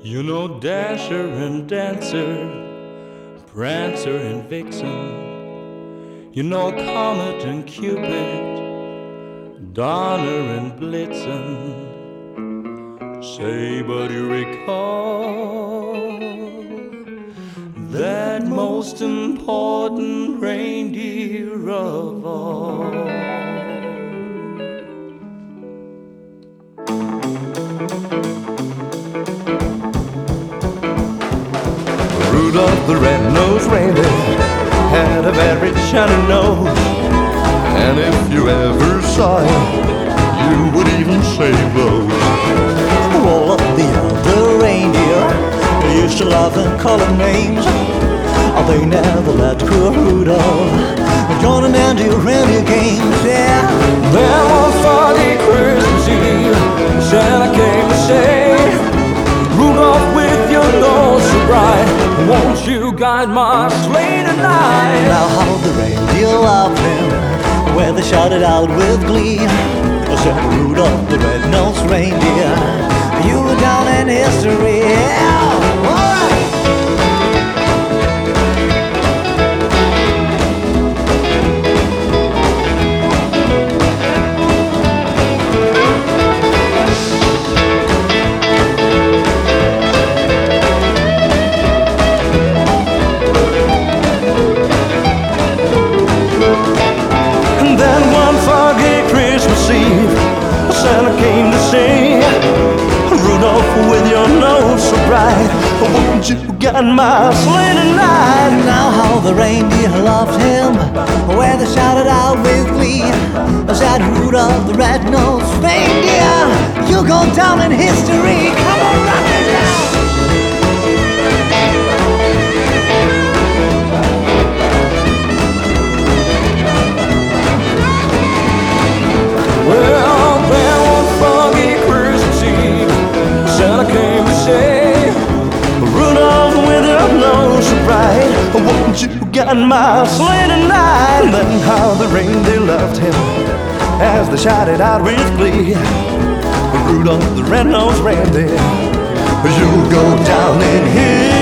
You know Dasher and Dancer, Prancer and Vixen. You know Comet and Cupid, Donner and Blitzen. Say, but you recall that most important reindeer of all. Rudolph the red-nosed reindeer had a very shiny nose, and if you ever saw him, you would even say those. All of the other reindeer they used to laugh and call him names. Oh, they never let poor Rudolph join them in the reindeer games. Yeah. Then one foggy Christmas Eve, Santa came to say, Rudolph, with your nose so bright, won't you guide my sleigh tonight? Now how the reindeer loved him when they shouted out with glee. Said Rudolph the red-nosed reindeer, you were down in history. Won't you guide my sleigh tonight? Now how the reindeer loved him when they shouted out with glee. Said Rudolph the red-nosed reindeer, you go down in history. You guide my tonight? And then how the reindeer loved him as they shouted out with glee. Rudolph the red-nosed reindeer, you'll go down in history.